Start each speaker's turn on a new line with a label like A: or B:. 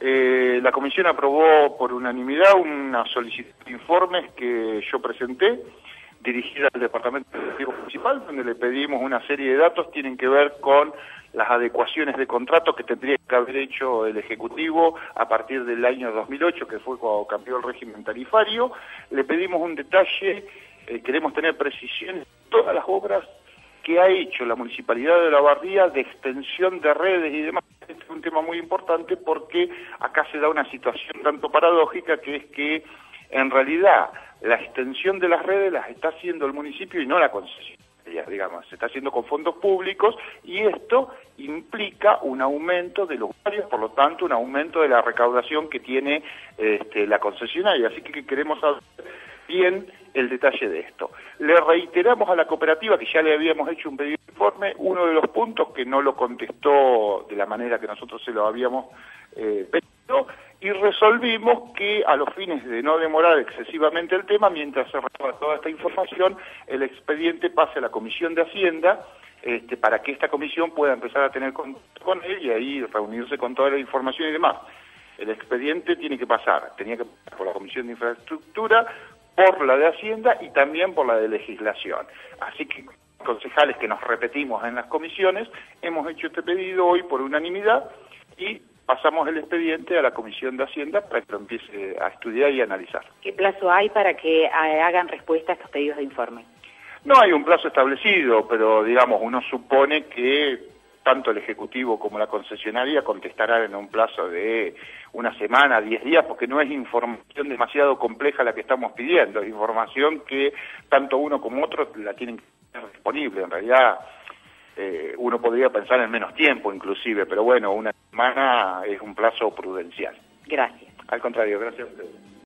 A: eh, la comisión aprobó por unanimidad una solicitud de informes que yo presenté dirigida al Departamento Ejecutivo Municipal, donde le pedimos una serie de datos, tienen que ver con las adecuaciones de contrato que tendría que haber hecho el Ejecutivo a partir del año 2008, que fue cuando cambió el régimen tarifario. Le pedimos un detalle, eh, queremos tener precisión en todas las obras que ha hecho la Municipalidad de La Barría de extensión de redes y demás. Tema muy importante porque acá se da una situación tanto paradójica que es que en realidad la extensión de las redes las está haciendo el municipio y no la concesionaria, digamos, se está haciendo con fondos públicos y esto implica un aumento de los usuarios, por lo tanto un aumento de la recaudación que tiene este, la concesionaria. Así que queremos saber bien el detalle de esto. Le reiteramos a la cooperativa que ya le habíamos hecho un pedido uno de los puntos que no lo contestó de la manera que nosotros se lo habíamos eh, pedido, y resolvimos que a los fines de no demorar excesivamente el tema, mientras se resuelva toda esta información, el expediente pase a la Comisión de Hacienda, este, para que esta comisión pueda empezar a tener contacto con él y ahí reunirse con toda la información y demás. El expediente tiene que pasar, tenía que pasar por la Comisión de Infraestructura, por la de Hacienda y también por la de Legislación. Así que, concejales que nos repetimos en las comisiones, hemos hecho este pedido hoy por unanimidad y pasamos el expediente a la Comisión de Hacienda para que lo empiece a estudiar y analizar.
B: ¿Qué plazo hay para que eh, hagan respuesta a estos pedidos de informe?
A: No hay un plazo establecido, pero digamos, uno supone que tanto el Ejecutivo como la concesionaria contestarán en un plazo de una semana, diez días, porque no es información demasiado compleja la que estamos pidiendo, es información que tanto uno como otro la tienen que tener disponible. En realidad, eh, uno podría pensar en menos tiempo inclusive, pero bueno, una semana es un plazo prudencial.
B: Gracias.
A: Al contrario, gracias a ustedes.